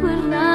pernah